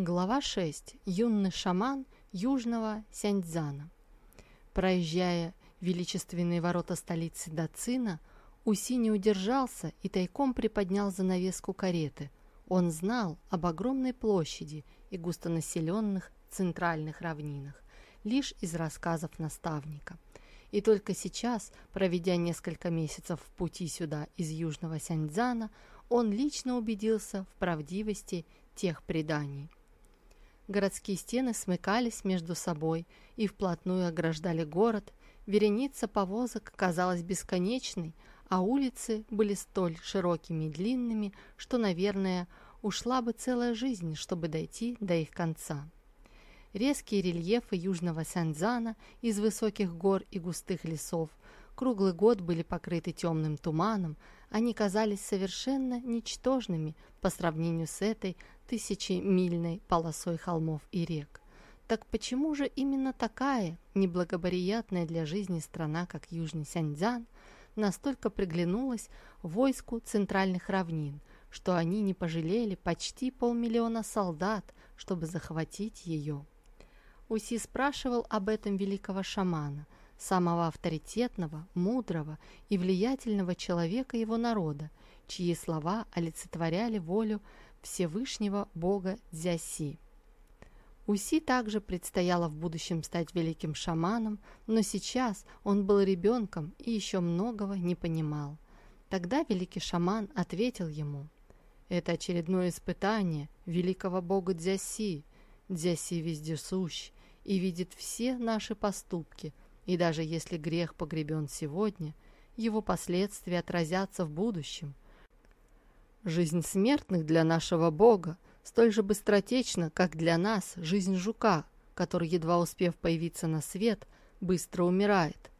Глава 6. Юный шаман Южного Сяньцзана. Проезжая величественные ворота столицы Дацина, Уси не удержался и тайком приподнял занавеску кареты. Он знал об огромной площади и густонаселенных центральных равнинах, лишь из рассказов наставника. И только сейчас, проведя несколько месяцев в пути сюда из Южного Сяньцзана, он лично убедился в правдивости тех преданий. Городские стены смыкались между собой и вплотную ограждали город. Вереница повозок казалась бесконечной, а улицы были столь широкими и длинными, что, наверное, ушла бы целая жизнь, чтобы дойти до их конца. Резкие рельефы южного Сяньцзана из высоких гор и густых лесов круглый год были покрыты темным туманом, они казались совершенно ничтожными по сравнению с этой тысячемильной полосой холмов и рек. Так почему же именно такая неблагоприятная для жизни страна, как Южный Сяньцзян, настолько приглянулась войску центральных равнин, что они не пожалели почти полмиллиона солдат, чтобы захватить ее? Уси спрашивал об этом великого шамана, самого авторитетного, мудрого и влиятельного человека его народа, чьи слова олицетворяли волю Всевышнего Бога Дзяси. Уси также предстояло в будущем стать великим шаманом, но сейчас он был ребенком и еще многого не понимал. Тогда великий шаман ответил ему, «Это очередное испытание великого бога Дзяси. Дзяси вездесущ и видит все наши поступки, и даже если грех погребен сегодня, его последствия отразятся в будущем – Жизнь смертных для нашего Бога столь же быстротечна, как для нас жизнь жука, который, едва успев появиться на свет, быстро умирает,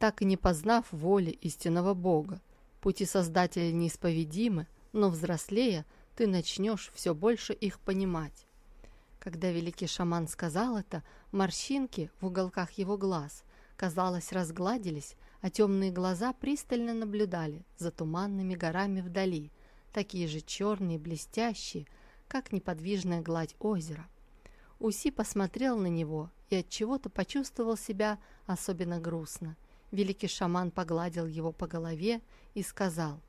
так и не познав воли истинного Бога. Пути Создателя неисповедимы, но взрослея ты начнешь все больше их понимать. Когда великий шаман сказал это, морщинки в уголках его глаз, казалось, разгладились, а темные глаза пристально наблюдали за туманными горами вдали – такие же черные, блестящие, как неподвижная гладь озера. Уси посмотрел на него и от чего-то почувствовал себя особенно грустно. Великий шаман погладил его по голове и сказал,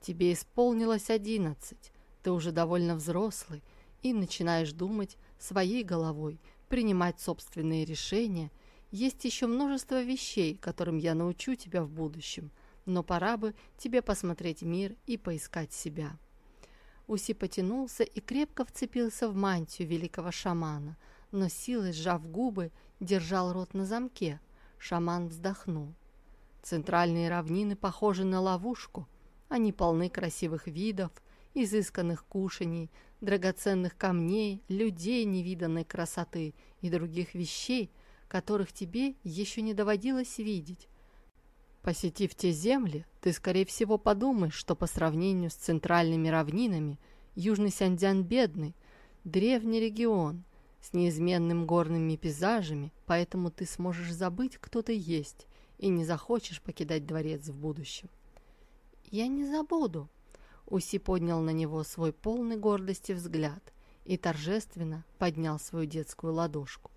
«Тебе исполнилось одиннадцать, ты уже довольно взрослый и начинаешь думать своей головой, принимать собственные решения. Есть еще множество вещей, которым я научу тебя в будущем – но пора бы тебе посмотреть мир и поискать себя». Уси потянулся и крепко вцепился в мантию великого шамана, но силой сжав губы, держал рот на замке. Шаман вздохнул. Центральные равнины похожи на ловушку. Они полны красивых видов, изысканных кушаний, драгоценных камней, людей невиданной красоты и других вещей, которых тебе еще не доводилось видеть. Посетив те земли, ты, скорее всего, подумаешь, что по сравнению с центральными равнинами Южный Сяньцзян бедный, древний регион с неизменными горными пейзажами, поэтому ты сможешь забыть, кто ты есть, и не захочешь покидать дворец в будущем. «Я не забуду», — Уси поднял на него свой полный гордости взгляд и торжественно поднял свою детскую ладошку.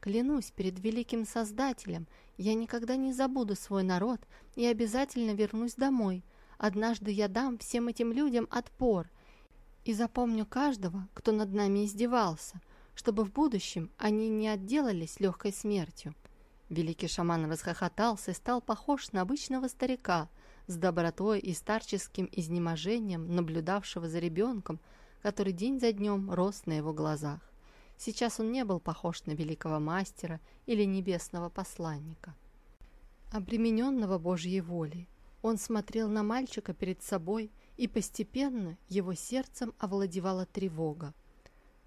Клянусь перед великим Создателем, я никогда не забуду свой народ и обязательно вернусь домой. Однажды я дам всем этим людям отпор и запомню каждого, кто над нами издевался, чтобы в будущем они не отделались легкой смертью. Великий шаман расхохотался и стал похож на обычного старика с добротой и старческим изнеможением, наблюдавшего за ребенком, который день за днем рос на его глазах. Сейчас он не был похож на великого мастера или небесного посланника. Обремененного Божьей волей, он смотрел на мальчика перед собой, и постепенно его сердцем овладевала тревога.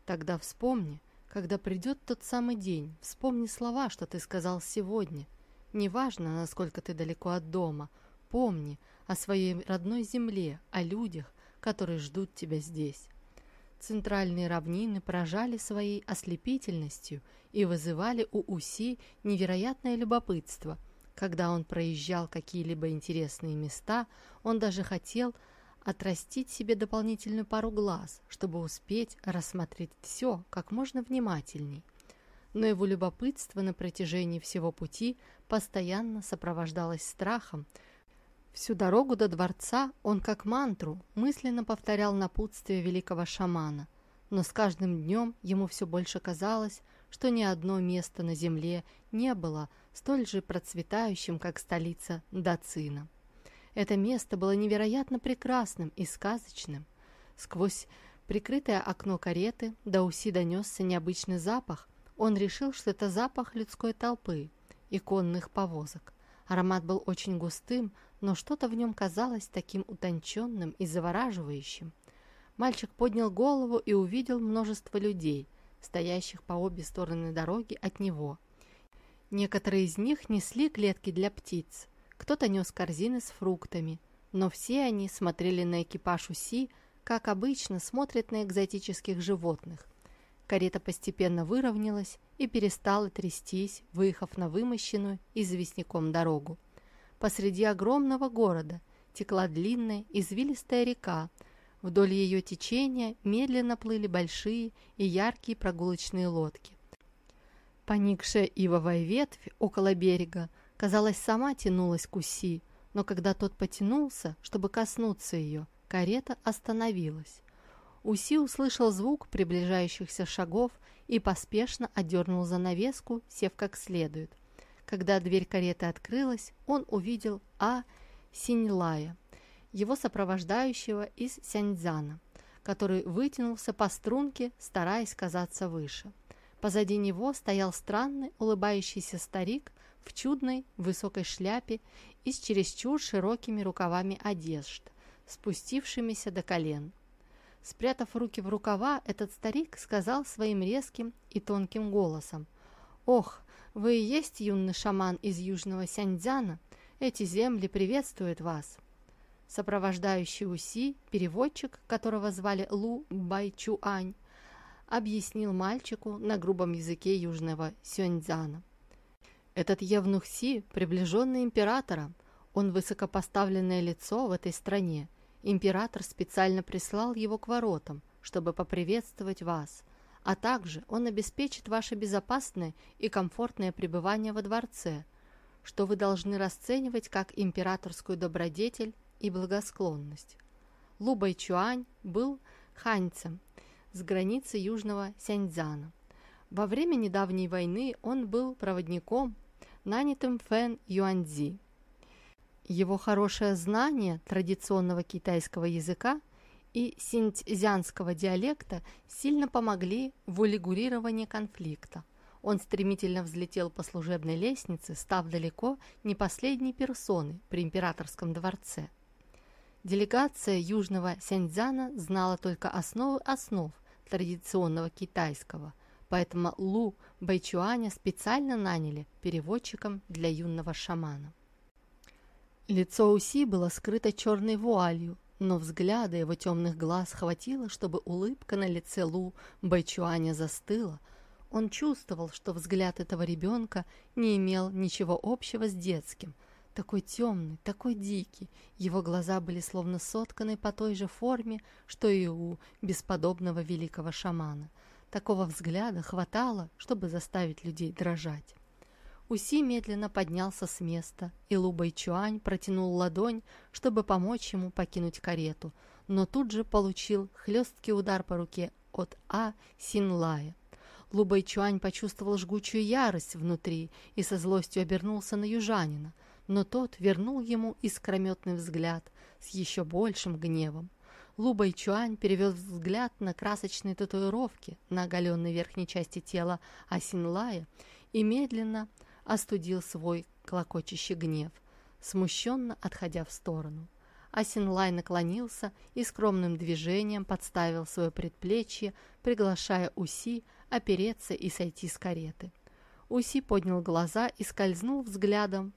Тогда вспомни, когда придет тот самый день, вспомни слова, что ты сказал сегодня. Неважно, насколько ты далеко от дома, помни о своей родной земле, о людях, которые ждут тебя здесь. Центральные равнины поражали своей ослепительностью и вызывали у Уси невероятное любопытство. Когда он проезжал какие-либо интересные места, он даже хотел отрастить себе дополнительную пару глаз, чтобы успеть рассмотреть все как можно внимательней. Но его любопытство на протяжении всего пути постоянно сопровождалось страхом. Всю дорогу до дворца он как мантру мысленно повторял напутствие великого шамана, но с каждым днем ему все больше казалось, что ни одно место на земле не было столь же процветающим, как столица Дацина. Это место было невероятно прекрасным и сказочным. Сквозь прикрытое окно кареты до Уси донесся необычный запах. Он решил, что это запах людской толпы и конных повозок. Аромат был очень густым, но что-то в нем казалось таким утонченным и завораживающим. Мальчик поднял голову и увидел множество людей, стоящих по обе стороны дороги от него. Некоторые из них несли клетки для птиц, кто-то нес корзины с фруктами, но все они смотрели на экипаж УСИ, как обычно смотрят на экзотических животных. Карета постепенно выровнялась и перестала трястись, выехав на вымощенную известняком дорогу. Посреди огромного города текла длинная извилистая река, Вдоль ее течения медленно плыли большие и яркие прогулочные лодки. Поникшая ивовая ветвь около берега Казалось, сама тянулась к Уси, но когда тот потянулся, чтобы коснуться ее, карета остановилась. Уси услышал звук приближающихся шагов и поспешно отдернул занавеску, сев как следует. Когда дверь кареты открылась, он увидел А. Синьлая, его сопровождающего из Сяньцзана, который вытянулся по струнке, стараясь казаться выше. Позади него стоял странный улыбающийся старик в чудной высокой шляпе и с чересчур широкими рукавами одежд, спустившимися до колен. Спрятав руки в рукава, этот старик сказал своим резким и тонким голосом, «Ох, вы и есть юный шаман из Южного Сяньцзяна? Эти земли приветствуют вас!» Сопровождающий Уси, переводчик, которого звали Лу Байчуань, объяснил мальчику на грубом языке Южного Сюаньцзяна. Этот Евнух Си – приближенный императора. Он высокопоставленное лицо в этой стране. Император специально прислал его к воротам, чтобы поприветствовать вас. А также он обеспечит ваше безопасное и комфортное пребывание во дворце, что вы должны расценивать как императорскую добродетель и благосклонность. Лу Байчуань был ханьцем с границы Южного Сяньцзяна. Во время недавней войны он был проводником нанятым Фэн Юаньзи. Его хорошее знание традиционного китайского языка и синьцзянского диалекта сильно помогли в урегулировании конфликта. Он стремительно взлетел по служебной лестнице, став далеко не последней персоной при императорском дворце. Делегация Южного Сяньцзяна знала только основы основ традиционного китайского – поэтому Лу Байчуаня специально наняли переводчиком для юного шамана. Лицо Уси было скрыто черной вуалью, но взгляда его темных глаз хватило, чтобы улыбка на лице Лу Байчуаня застыла. Он чувствовал, что взгляд этого ребенка не имел ничего общего с детским. Такой темный, такой дикий. Его глаза были словно сотканы по той же форме, что и у бесподобного великого шамана – Такого взгляда хватало, чтобы заставить людей дрожать. Уси медленно поднялся с места, и Лубай Чуань протянул ладонь, чтобы помочь ему покинуть карету, но тут же получил хлесткий удар по руке от А. Синлая. Лубай Чуань почувствовал жгучую ярость внутри и со злостью обернулся на южанина, но тот вернул ему искрометный взгляд с еще большим гневом. Лу Байчуань перевел взгляд на красочные татуировки на оголенной верхней части тела Асинлая и медленно остудил свой клокочущий гнев, смущенно отходя в сторону. Асинлай наклонился и скромным движением подставил свое предплечье, приглашая Уси опереться и сойти с кареты. Уси поднял глаза и скользнул взглядом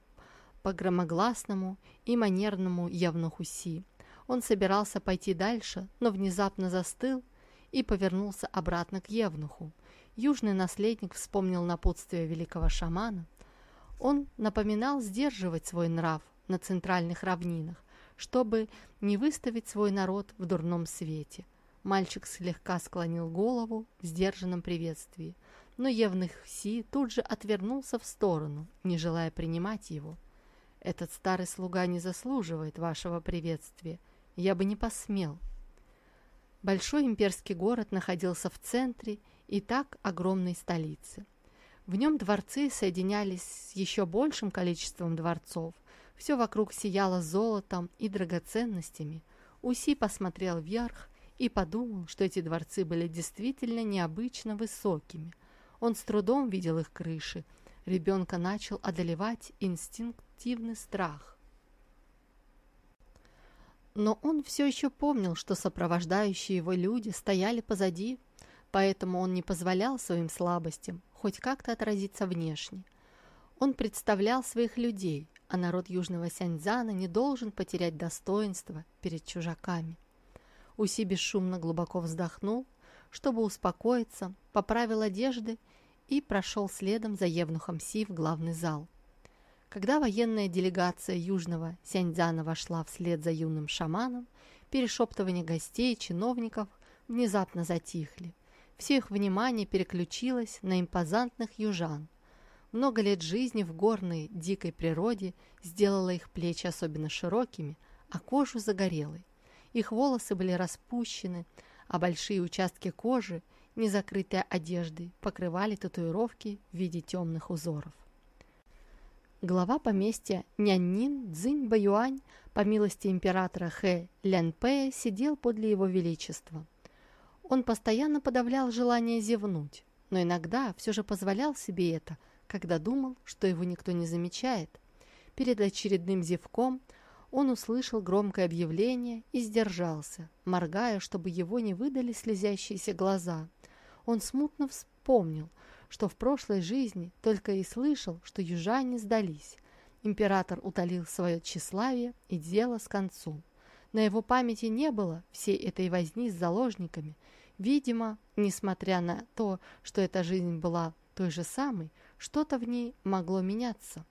по громогласному и манерному явнуху Си, он собирался пойти дальше, но внезапно застыл и повернулся обратно к Евнуху. Южный наследник вспомнил напутствие великого шамана. Он напоминал сдерживать свой нрав на центральных равнинах, чтобы не выставить свой народ в дурном свете. Мальчик слегка склонил голову в сдержанном приветствии, но Евнух Си тут же отвернулся в сторону, не желая принимать его. «Этот старый слуга не заслуживает вашего приветствия. Я бы не посмел». Большой имперский город находился в центре и так огромной столицы. В нем дворцы соединялись с еще большим количеством дворцов. Все вокруг сияло золотом и драгоценностями. Уси посмотрел вверх и подумал, что эти дворцы были действительно необычно высокими. Он с трудом видел их крыши. Ребенка начал одолевать инстинктивный страх. Но он все еще помнил, что сопровождающие его люди стояли позади, поэтому он не позволял своим слабостям хоть как-то отразиться внешне. Он представлял своих людей, а народ Южного Сяньцзана не должен потерять достоинство перед чужаками. Уси бесшумно глубоко вздохнул, чтобы успокоиться, поправил одежды и прошел следом за Евнухом Си в главный зал. Когда военная делегация Южного Сяньцзана вошла вслед за юным шаманом, перешептывания гостей и чиновников внезапно затихли. Все их внимание переключилось на импозантных южан. Много лет жизни в горной, дикой природе сделало их плечи особенно широкими, а кожу загорелой. Их волосы были распущены, а большие участки кожи, не закрытые одеждой, покрывали татуировки в виде темных узоров. Глава поместья Няннин Цзинь Баюань по милости императора Хэ Лянпэя сидел подле его величества. Он постоянно подавлял желание зевнуть, но иногда все же позволял себе это, когда думал, что его никто не замечает. Перед очередным зевком он услышал громкое объявление и сдержался, моргая, чтобы его не выдали слезящиеся глаза. Он смутно вспомнил, что в прошлой жизни только и слышал, что южане сдались. Император утолил свое тщеславие и дело с концу. На его памяти не было всей этой возни с заложниками. Видимо, несмотря на то, что эта жизнь была той же самой, что-то в ней могло меняться.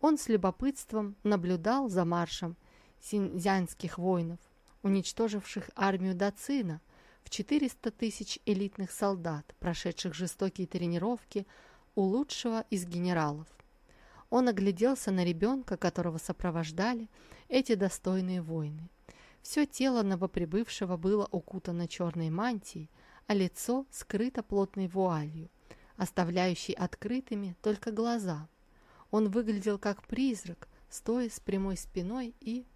Он с любопытством наблюдал за маршем синьцзянских воинов, уничтоживших армию Дацина в 400 тысяч элитных солдат, прошедших жестокие тренировки у лучшего из генералов. Он огляделся на ребенка, которого сопровождали эти достойные воины. Все тело новоприбывшего было укутано черной мантией, а лицо скрыто плотной вуалью, оставляющей открытыми только глаза. Он выглядел как призрак, стоя с прямой спиной и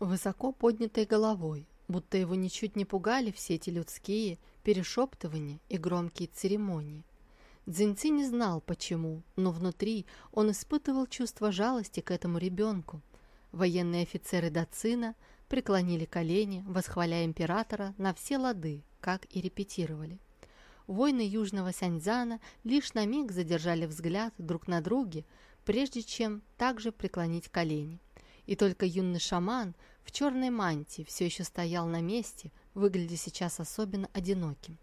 высоко поднятой головой, будто его ничуть не пугали все эти людские перешептывания и громкие церемонии. Дзиньци не знал почему, но внутри он испытывал чувство жалости к этому ребенку, Военные офицеры Дацина преклонили колени, восхваляя императора на все лады, как и репетировали. Воины Южного Сяньцзана лишь на миг задержали взгляд друг на друге, прежде чем также преклонить колени. И только юный шаман в черной мантии все еще стоял на месте, выглядя сейчас особенно одиноким.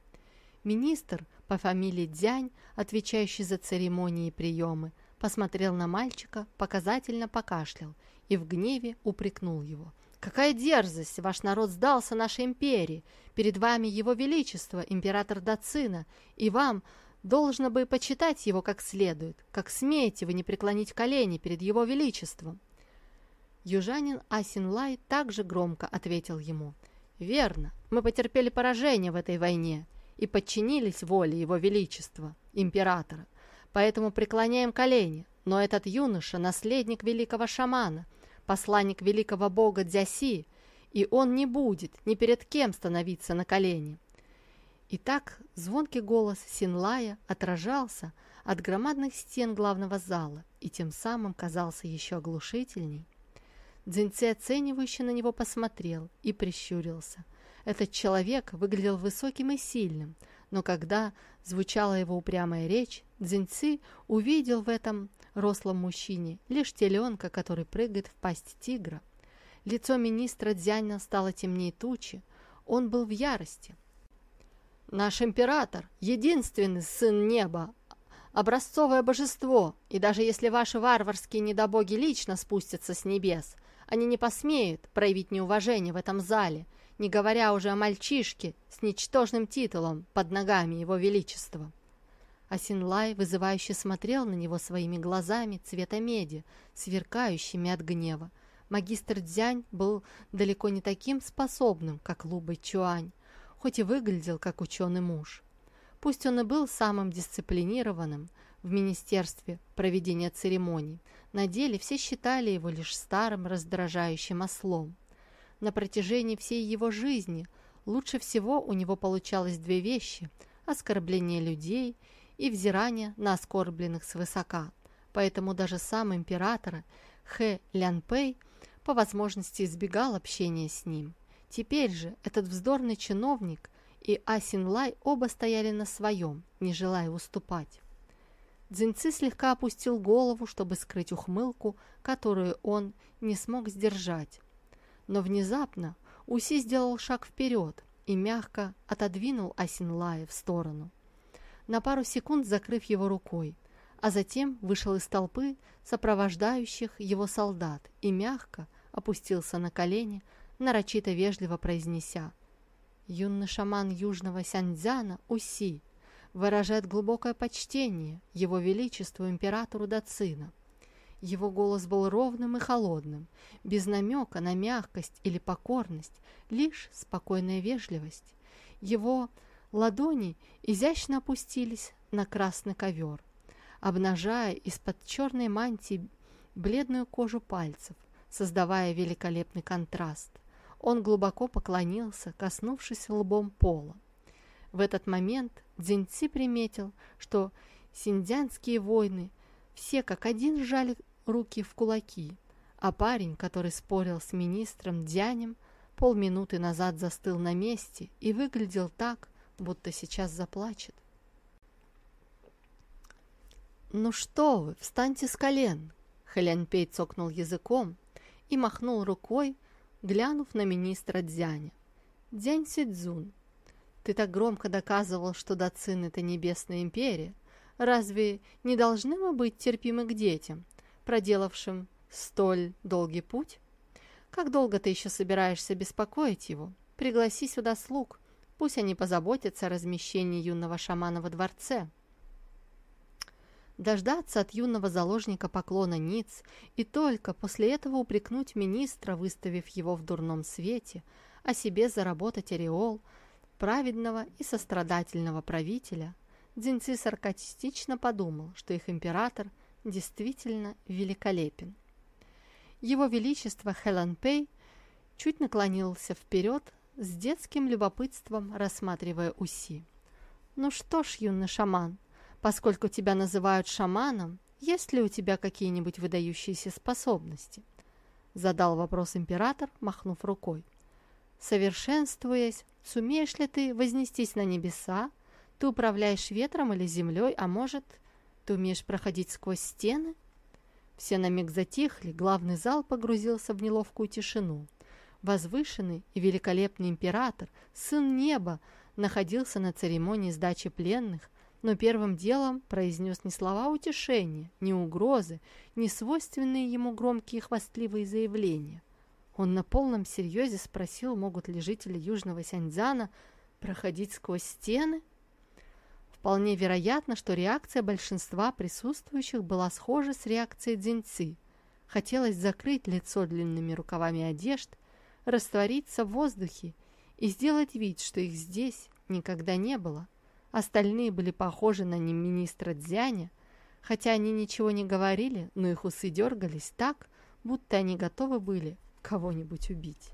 Министр по фамилии Дзянь, отвечающий за церемонии и приемы, посмотрел на мальчика, показательно покашлял и в гневе упрекнул его. «Какая дерзость! Ваш народ сдался нашей империи! Перед вами его величество, император Дацина, и вам должно бы почитать его как следует. Как смеете вы не преклонить колени перед его величеством?» Южанин Асинлай также громко ответил ему. «Верно, мы потерпели поражение в этой войне и подчинились воле его величества, императора, поэтому преклоняем колени, но этот юноша – наследник великого шамана, посланник великого бога Дзяси, и он не будет ни перед кем становиться на колени. И так звонкий голос Синлая отражался от громадных стен главного зала и тем самым казался еще оглушительней. Дзиньци оценивающе на него посмотрел и прищурился. Этот человек выглядел высоким и сильным, но когда звучала его упрямая речь, Дзиньци увидел в этом рослом мужчине, лишь теленка, который прыгает в пасть тигра. Лицо министра Дзяня стало темнее тучи. Он был в ярости. «Наш император — единственный сын неба, образцовое божество, и даже если ваши варварские недобоги лично спустятся с небес, Они не посмеют проявить неуважение в этом зале, не говоря уже о мальчишке с ничтожным титулом под ногами его величества. Асинлай вызывающе смотрел на него своими глазами цвета меди, сверкающими от гнева. Магистр Дзянь был далеко не таким способным, как Лубай Чуань, хоть и выглядел как ученый муж. Пусть он и был самым дисциплинированным в Министерстве проведения церемоний, на деле все считали его лишь старым раздражающим ослом. На протяжении всей его жизни лучше всего у него получалось две вещи – оскорбление людей и взирание на оскорбленных свысока. Поэтому даже сам император Хэ Лянпэй по возможности избегал общения с ним. Теперь же этот вздорный чиновник и Асин Лай оба стояли на своем, не желая уступать. Дзинцы слегка опустил голову, чтобы скрыть ухмылку, которую он не смог сдержать. Но внезапно Уси сделал шаг вперед и мягко отодвинул Асинлая в сторону, на пару секунд закрыв его рукой, а затем вышел из толпы сопровождающих его солдат и мягко опустился на колени, нарочито вежливо произнеся «Юный шаман южного Сяньцзяна Уси» выражает глубокое почтение Его Величеству императору Дацина. Его голос был ровным и холодным, без намека на мягкость или покорность, лишь спокойная вежливость. Его ладони изящно опустились на красный ковер, обнажая из-под черной мантии бледную кожу пальцев, создавая великолепный контраст. Он глубоко поклонился, коснувшись лбом пола. В этот момент Дзиньци приметил, что синдзянские войны все как один сжали руки в кулаки, а парень, который спорил с министром Дзянем, полминуты назад застыл на месте и выглядел так, будто сейчас заплачет. «Ну что вы, встаньте с колен!» Хэлянпей цокнул языком и махнул рукой, глянув на министра Дзяня. «Дзянь Сидзун, ты так громко доказывал, что Дацин — это небесная империя. Разве не должны мы быть терпимы к детям, проделавшим столь долгий путь? Как долго ты еще собираешься беспокоить его? Пригласи сюда слуг, пусть они позаботятся о размещении юного шамана во дворце. Дождаться от юного заложника поклона Ниц и только после этого упрекнуть министра, выставив его в дурном свете, а себе заработать ореол – праведного и сострадательного правителя, Дзинци саркастично подумал, что их император действительно великолепен. Его Величество Хелен Пэй чуть наклонился вперед с детским любопытством, рассматривая Уси. «Ну что ж, юный шаман, поскольку тебя называют шаманом, есть ли у тебя какие-нибудь выдающиеся способности?» Задал вопрос император, махнув рукой. Совершенствуясь, сумеешь ли ты вознестись на небеса? Ты управляешь ветром или землей, а может, ты умеешь проходить сквозь стены? Все на миг затихли, главный зал погрузился в неловкую тишину. Возвышенный и великолепный император, сын неба, находился на церемонии сдачи пленных, но первым делом произнес не слова утешения, не угрозы, не свойственные ему громкие хвастливые заявления – он на полном серьезе спросил, могут ли жители Южного Сяньцзяна проходить сквозь стены. Вполне вероятно, что реакция большинства присутствующих была схожа с реакцией Дзиньцы. Хотелось закрыть лицо длинными рукавами одежд, раствориться в воздухе и сделать вид, что их здесь никогда не было. Остальные были похожи на министра Дзяня, хотя они ничего не говорили, но их усы дергались так, будто они готовы были кого-нибудь убить.